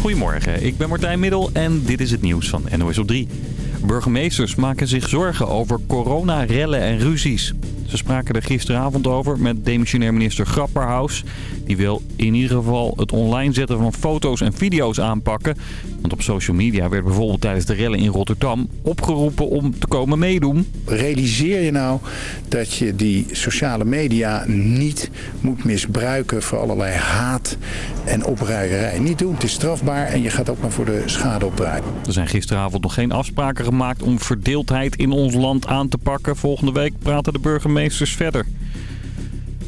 Goedemorgen, ik ben Martijn Middel en dit is het nieuws van NOS op 3. Burgemeesters maken zich zorgen over coronarellen en ruzies. Ze spraken er gisteravond over met demissionair minister Grapperhaus. Die wil in ieder geval het online zetten van foto's en video's aanpakken. Want op social media werd bijvoorbeeld tijdens de rellen in Rotterdam opgeroepen om te komen meedoen. Realiseer je nou dat je die sociale media niet moet misbruiken voor allerlei haat en opruierij. Niet doen, het is strafbaar en je gaat ook maar voor de schade opdraaien. Er zijn gisteravond nog geen afspraken gemaakt om verdeeldheid in ons land aan te pakken. Volgende week praten de burgemeesters verder.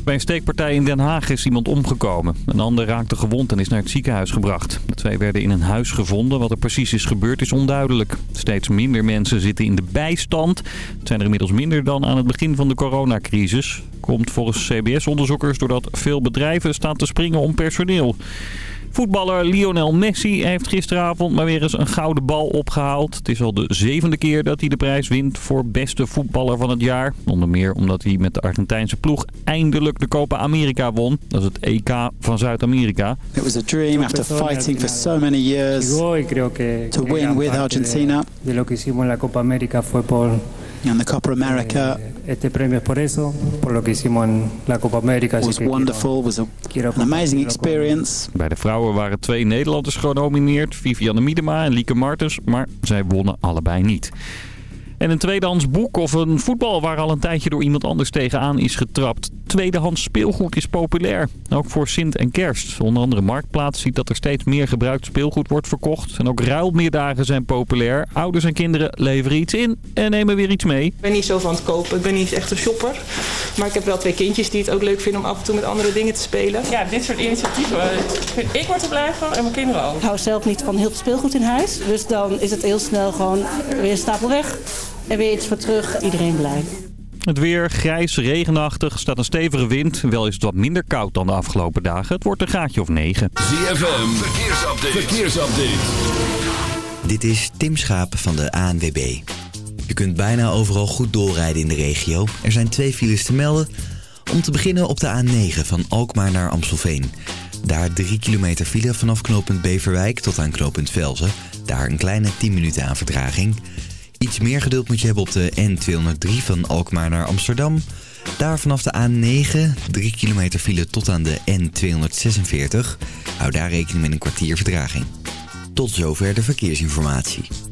Bij een steekpartij in Den Haag is iemand omgekomen. Een ander raakte gewond en is naar het ziekenhuis gebracht. De twee werden in een huis gevonden. Wat er precies is gebeurd is onduidelijk. Steeds minder mensen zitten in de bijstand. Het zijn er inmiddels minder dan aan het begin van de coronacrisis. Komt volgens CBS-onderzoekers doordat veel bedrijven staan te springen om personeel. Voetballer Lionel Messi heeft gisteravond maar weer eens een gouden bal opgehaald. Het is al de zevende keer dat hij de prijs wint voor beste voetballer van het jaar. Onder meer omdat hij met de Argentijnse ploeg eindelijk de Copa America won. Dat is het EK van Zuid-Amerika. It was a dream after fighting for so many years to win with Argentina. De lo que hicimos en la Copa América fue por And the Copa America este premio por eso, por lo que hicimos en la Copa América. was wonderful, was a, an amazing experience. Bij de vrouwen waren twee Nederlanders genomineerd. Vivianne Miedema en Lieke Martens. Maar zij wonnen allebei niet. En een tweedehands boek of een voetbal waar al een tijdje door iemand anders tegenaan is getrapt. Tweedehands speelgoed is populair. Ook voor Sint en Kerst. Onder andere Marktplaats ziet dat er steeds meer gebruikt speelgoed wordt verkocht. En ook ruilmeerdagen zijn populair. Ouders en kinderen leveren iets in en nemen weer iets mee. Ik ben niet zo van het kopen. Ik ben niet echt een shopper. Maar ik heb wel twee kindjes die het ook leuk vinden om af en toe met andere dingen te spelen. Ja, dit soort initiatieven. Ik word er blij van en mijn kinderen ook. Ik hou zelf niet van heel veel speelgoed in huis. Dus dan is het heel snel gewoon weer een stapel weg. En weer iets voor terug. Iedereen blij. Het weer grijs, regenachtig, staat een stevige wind. Wel is het wat minder koud dan de afgelopen dagen. Het wordt een gaatje of 9. ZFM, verkeersupdate. verkeersupdate. Dit is Tim Schaap van de ANWB. Je kunt bijna overal goed doorrijden in de regio. Er zijn twee files te melden. Om te beginnen op de A9 van Alkmaar naar Amstelveen. Daar 3 kilometer file vanaf knooppunt Beverwijk tot aan knooppunt Velzen. Daar een kleine 10 minuten aan vertraging. Iets meer geduld moet je hebben op de N203 van Alkmaar naar Amsterdam. Daar vanaf de A9 3 kilometer file tot aan de N246. Hou daar rekening met een kwartier vertraging. Tot zover de verkeersinformatie.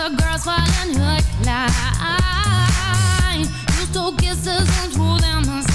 Saw girls falling hook line. You stole kisses and threw them aside.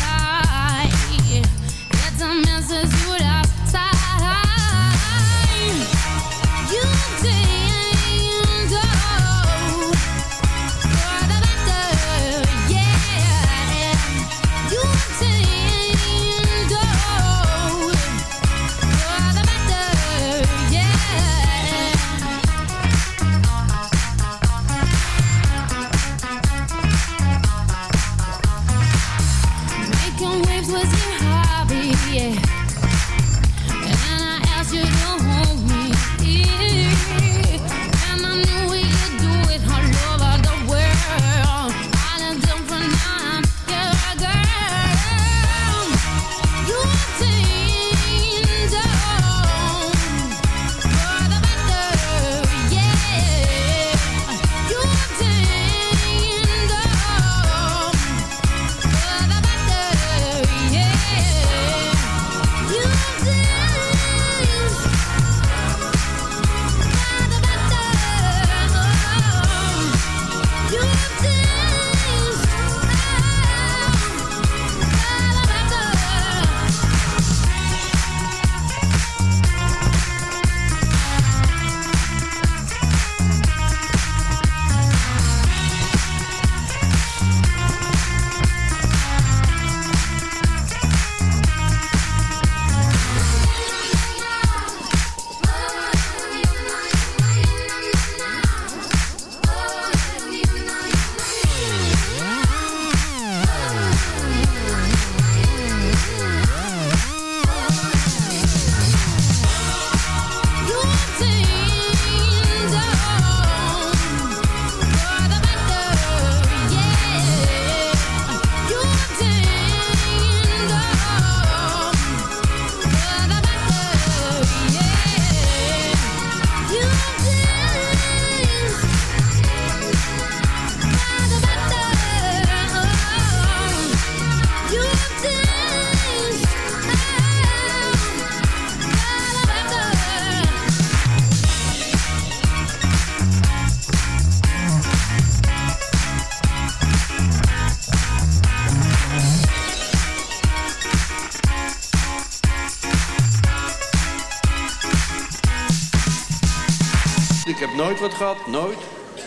Wat gehad, nooit.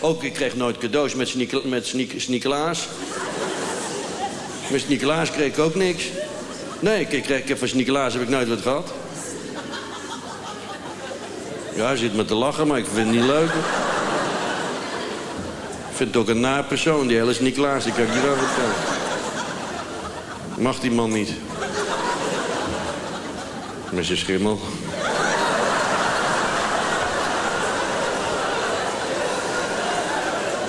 Ook, ik kreeg nooit cadeaus met, Snik met Snikelaas kreeg ik ook niks. Nee, ik, kreeg, ik van Snikelaas heb ik nooit wat gehad. Ja, hij zit me te lachen, maar ik vind het niet leuk. Ik vind het ook een naar persoon, die hele Snikelaas. Die kan ik wel vertellen. Mag die man niet. Met zijn schimmel.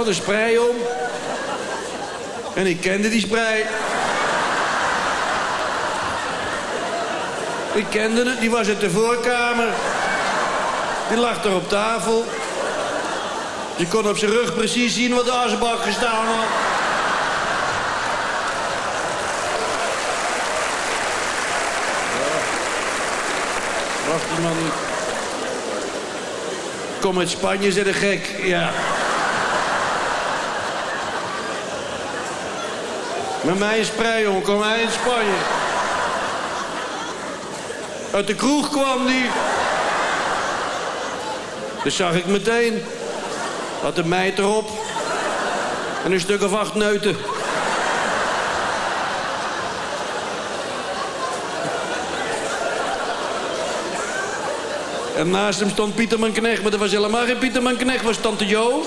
Had een sprei om. En ik kende die sprei. Ik kende het, die was uit de voorkamer. Die lag er op tafel. Je kon op zijn rug precies zien wat de asbak gestaan had. Wacht die man. Kom uit Spanje, zit een gek. Ja. Met mij in sprei, jongen. Kom hij in Spanje. Uit de kroeg kwam die. Dat zag ik meteen. Had een meid erop. En een stuk of acht neuten. En naast hem stond Pieterman Knecht, maar dat was helemaal geen Pieterman Knecht, was tante Jo.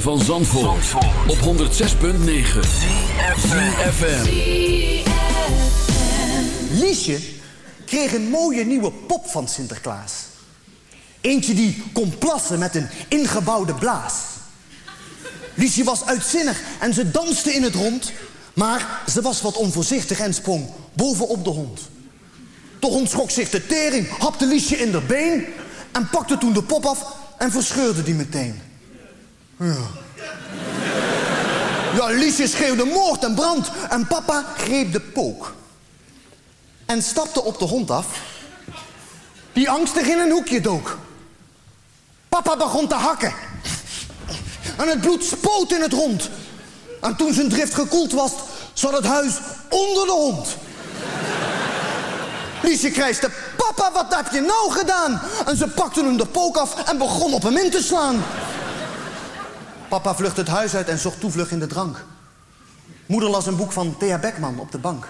Van Zandvoort, op 106.9 CFFM Liesje kreeg een mooie nieuwe pop van Sinterklaas. Eentje die kon plassen met een ingebouwde blaas. Liesje was uitzinnig en ze danste in het rond... maar ze was wat onvoorzichtig en sprong bovenop de hond. De hond schrok zich de tering, hapte Liesje in de been... en pakte toen de pop af en verscheurde die meteen. Ja. Ja, Liesje schreeuwde moord en brand en papa greep de pook. En stapte op de hond af, die angstig in een hoekje dook. Papa begon te hakken. En het bloed spoot in het rond. En toen zijn drift gekoeld was, zat het huis onder de hond. Liesje krijste, papa, wat heb je nou gedaan? En ze pakte hem de pook af en begon op hem in te slaan. Papa vluchtte het huis uit en zocht toevlucht in de drank. Moeder las een boek van Thea Beckman op de bank.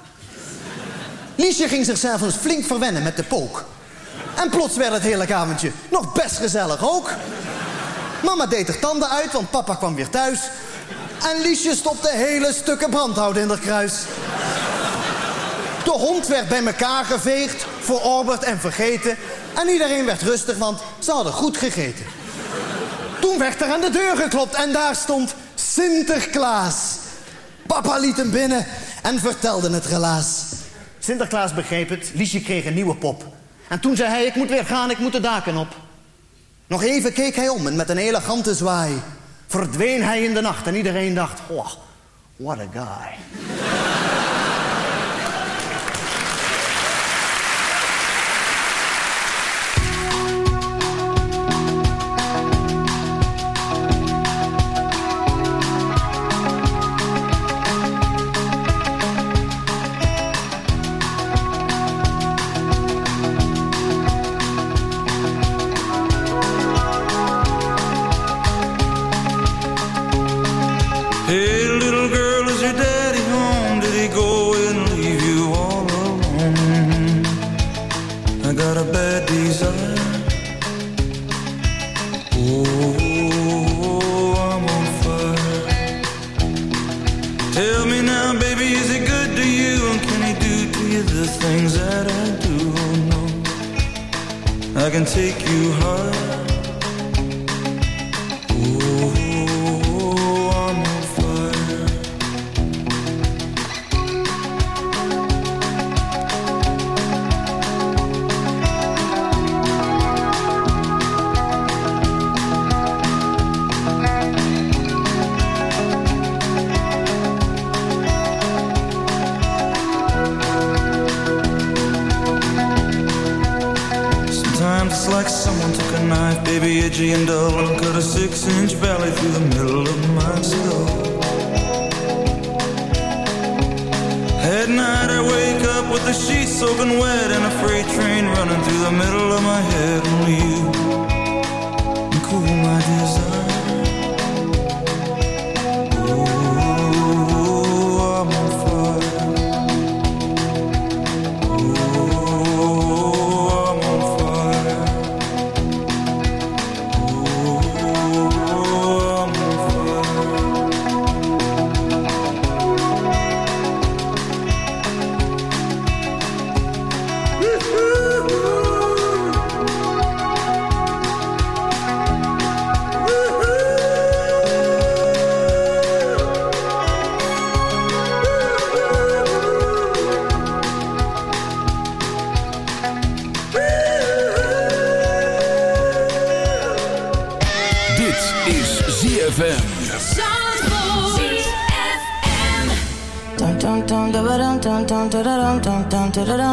Liesje ging zichzelf eens flink verwennen met de pook. En plots werd het hele avondje nog best gezellig ook. Mama deed er tanden uit, want papa kwam weer thuis. En Liesje stopte hele stukken brandhout in haar kruis. De hond werd bij elkaar geveegd, verorberd en vergeten. En iedereen werd rustig, want ze hadden goed gegeten. Toen werd er aan de deur geklopt en daar stond Sinterklaas. Papa liet hem binnen en vertelde het relaas. Sinterklaas begreep het, Liesje kreeg een nieuwe pop. En toen zei hij, ik moet weer gaan, ik moet de daken op. Nog even keek hij om en met een elegante zwaai... verdween hij in de nacht en iedereen dacht... Oh, what a guy. Cool my desire.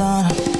done.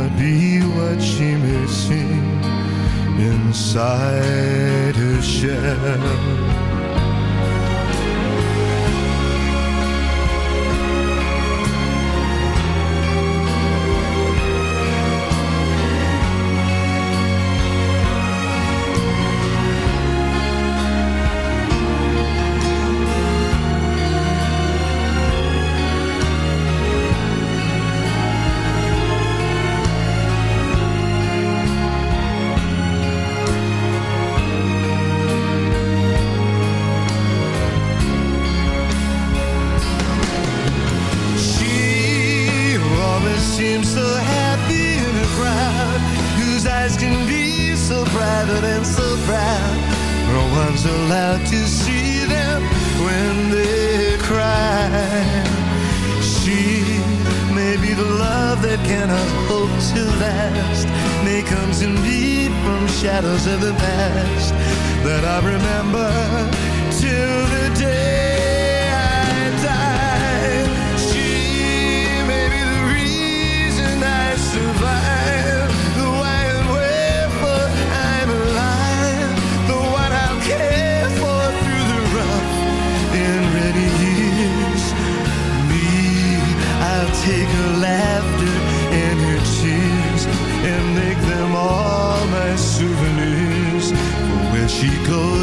May be what she may seem inside her shell.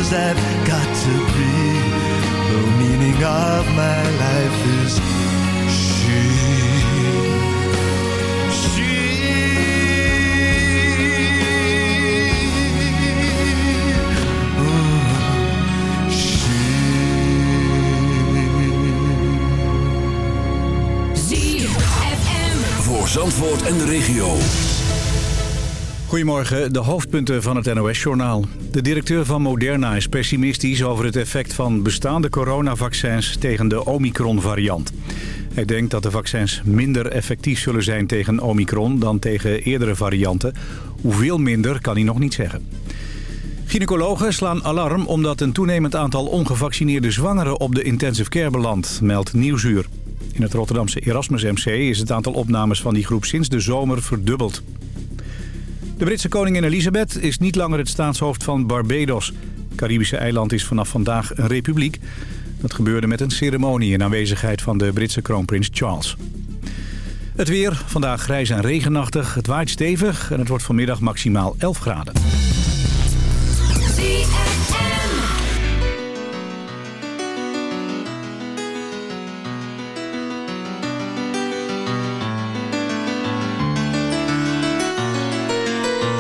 Goes, I've got to be. The meaning of my life is she. ZFM. Voor Zandvoort en de regio. Goedemorgen, de hoofdpunten van het NOS-journaal. De directeur van Moderna is pessimistisch over het effect van bestaande coronavaccins tegen de Omicron-variant. Hij denkt dat de vaccins minder effectief zullen zijn tegen Omicron dan tegen eerdere varianten. Hoeveel minder kan hij nog niet zeggen. Gynaecologen slaan alarm omdat een toenemend aantal ongevaccineerde zwangeren op de intensive care belandt, meldt Nieuwsuur. In het Rotterdamse Erasmus MC is het aantal opnames van die groep sinds de zomer verdubbeld. De Britse koningin Elizabeth is niet langer het staatshoofd van Barbados. Het Caribische eiland is vanaf vandaag een republiek. Dat gebeurde met een ceremonie in aanwezigheid van de Britse kroonprins Charles. Het weer, vandaag grijs en regenachtig. Het waait stevig en het wordt vanmiddag maximaal 11 graden.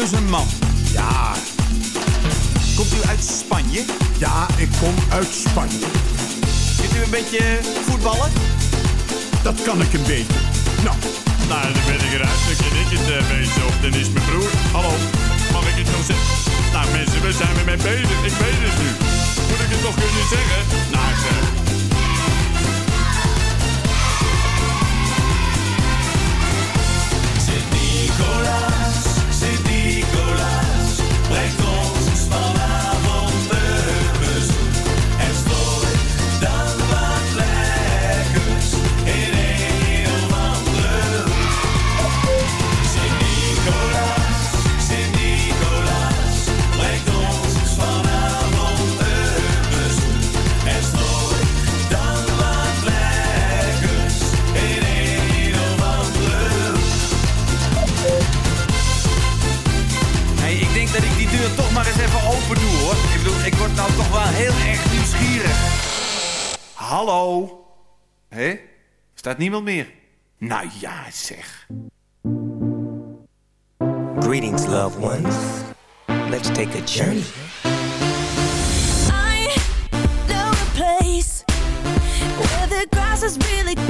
Dus een man. Ja. Komt u uit Spanje? Ja, ik kom uit Spanje. Kunt u een beetje voetballen? Dat kan ik een beetje. Nou. Nou, dan ben ik eruit. Dan ken ik het uh, beetje. Of dan is mijn broer. Hallo, mag ik het nog zeggen? Nou mensen, we zijn er mee bezig. Ik weet het nu. Moet ik het nog kunnen zeggen? Nou toch wel heel erg nieuwsgierig. Hallo? Hé? Staat niemand meer? Nou ja, zeg. Greetings, loved ones. Let's take a journey. I know a place where the grass is really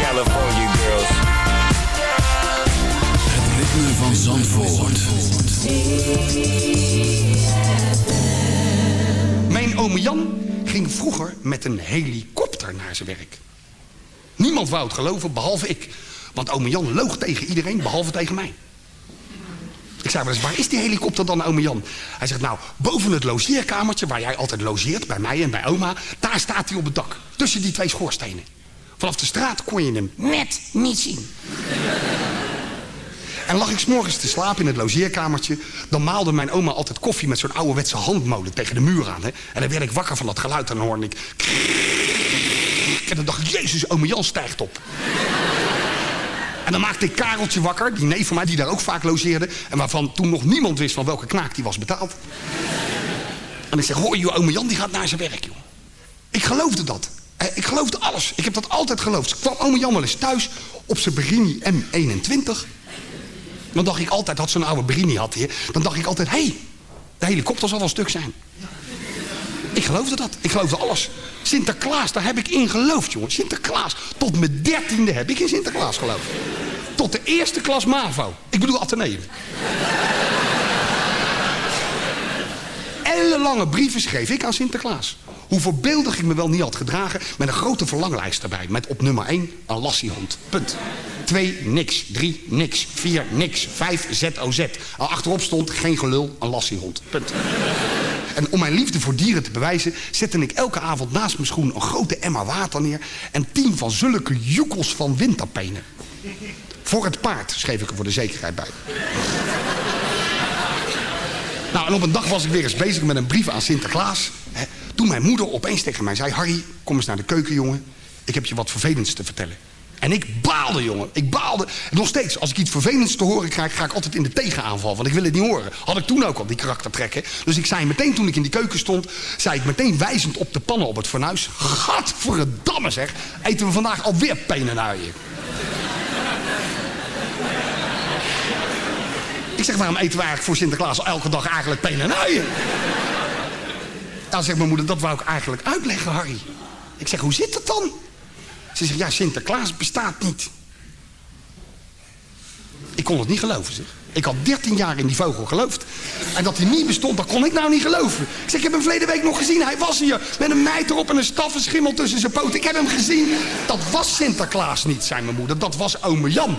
I really wish you all could be California girls. Zandvoort. Mijn oom Jan ging vroeger met een helikopter naar zijn werk. Niemand wou het geloven, behalve ik. Want oom Jan loog tegen iedereen, behalve tegen mij. Ik zei wel eens, waar is die helikopter dan, oom Jan? Hij zegt, nou, boven het logeerkamertje... waar jij altijd logeert, bij mij en bij oma... daar staat hij op het dak, tussen die twee schoorstenen. Vanaf de straat kon je hem net niet zien. En lag ik s'morgens te slapen in het logeerkamertje... dan maalde mijn oma altijd koffie met zo'n ouderwetse handmolen tegen de muur aan. Hè? En dan werd ik wakker van dat geluid en dan hoorde ik... En dan dacht ik, jezus, ome Jan stijgt op. En dan maakte ik Kareltje wakker, die neef van mij die daar ook vaak logeerde... en waarvan toen nog niemand wist van welke knaak die was betaald. En ik zeg, hoor je, ome Jan die gaat naar zijn werk, joh. Ik geloofde dat. Eh, Ik geloofde alles. Ik heb dat altijd geloofd. kwam ome Jan wel eens thuis op zijn Berini M21. Dan dacht ik altijd, had zo'n oude Berini had hier... dan dacht ik altijd, hé, hey, de helikopter zal wel stuk zijn. Ik geloofde dat. Ik geloofde alles. Sinterklaas, daar heb ik in geloofd, jongen. Sinterklaas. Tot mijn dertiende heb ik in Sinterklaas geloofd. Tot de eerste klas MAVO. Ik bedoel Atheneum. Ellenlange brieven schreef ik aan Sinterklaas. Hoe voorbeeldig ik me wel niet had gedragen... met een grote verlanglijst erbij. Met op nummer 1 een lassiehond. Punt. 2 niks. 3 niks. 4 niks. 5 ZOZ. Al achterop stond geen gelul, een lassiehond. Punt. En om mijn liefde voor dieren te bewijzen... zette ik elke avond naast mijn schoen een grote emmer water neer... en tien van zulke joekels van windtapenen. Voor het paard, schreef ik er voor de zekerheid bij. Nou, en op een dag was ik weer eens bezig met een brief aan Sinterklaas. Hè, toen mijn moeder opeens tegen mij zei... Harry, kom eens naar de keuken, jongen. Ik heb je wat vervelends te vertellen. En ik baalde, jongen. Ik baalde. En nog steeds, als ik iets vervelends te horen krijg... ga ik altijd in de tegenaanval, want ik wil het niet horen. Had ik toen ook al, die karaktertrekken. Dus ik zei meteen, toen ik in die keuken stond... zei ik meteen wijzend op de pannen op het fornuis... Gadverdamme zeg, eten we vandaag alweer penenuien. Ik zeg, waarom eten we eigenlijk voor Sinterklaas elke dag eigenlijk penenuien? Dan zegt mijn moeder, dat wou ik eigenlijk uitleggen, Harry. Ik zeg, hoe zit het dan? Ze zegt, ja, Sinterklaas bestaat niet. Ik kon het niet geloven, zeg. Ik had 13 jaar in die vogel geloofd. En dat hij niet bestond, dat kon ik nou niet geloven. Ik zeg, ik heb hem verleden week nog gezien. Hij was hier met een meid erop en een staffenschimmel tussen zijn poten. Ik heb hem gezien. Dat was Sinterklaas niet, zei mijn moeder. Dat was ome Jan.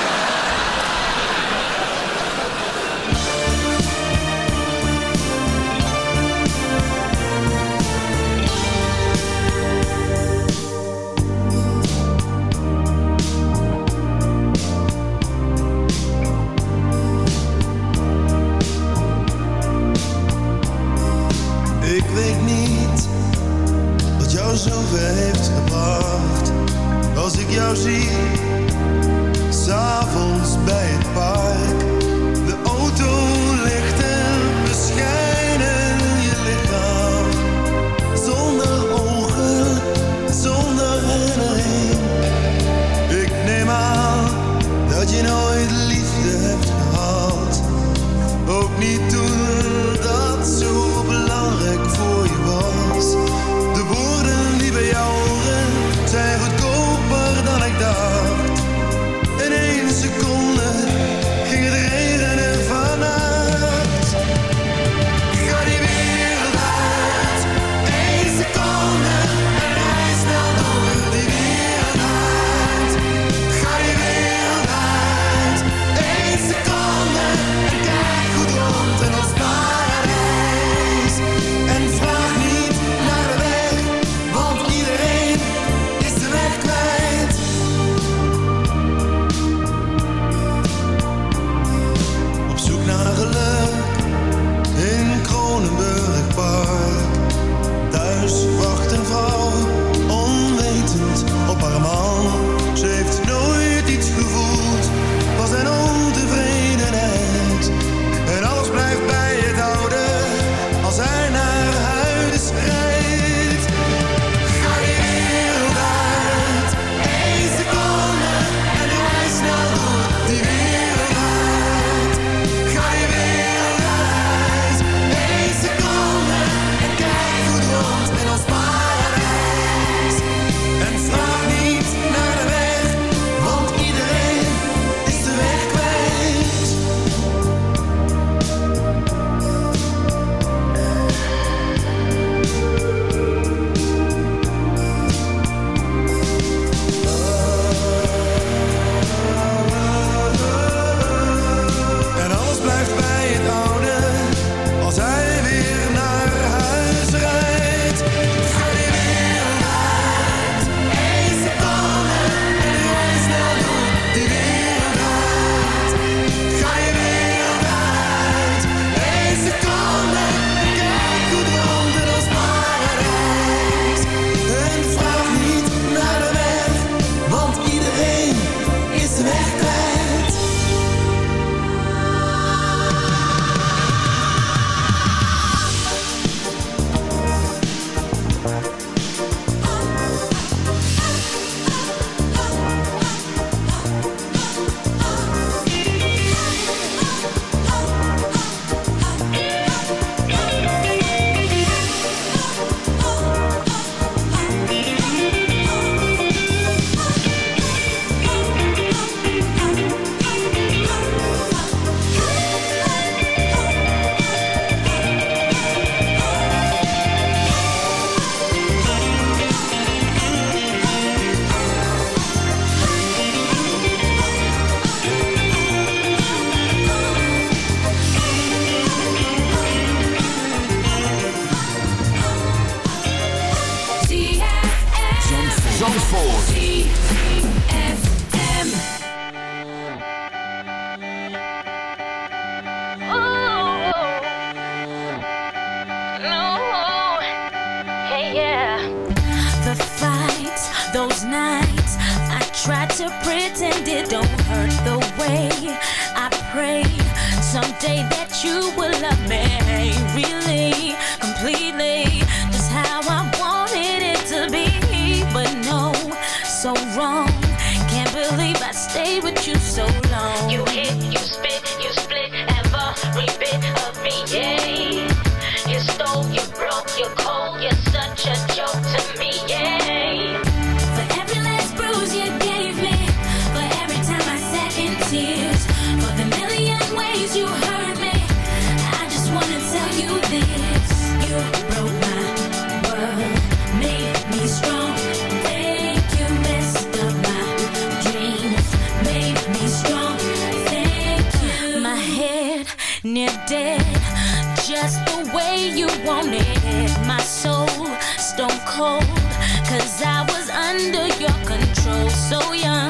Cause I was under your control. So young,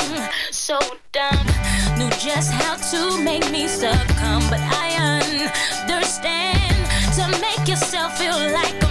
so dumb Knew just how to make me succumb. But I understand To make yourself feel like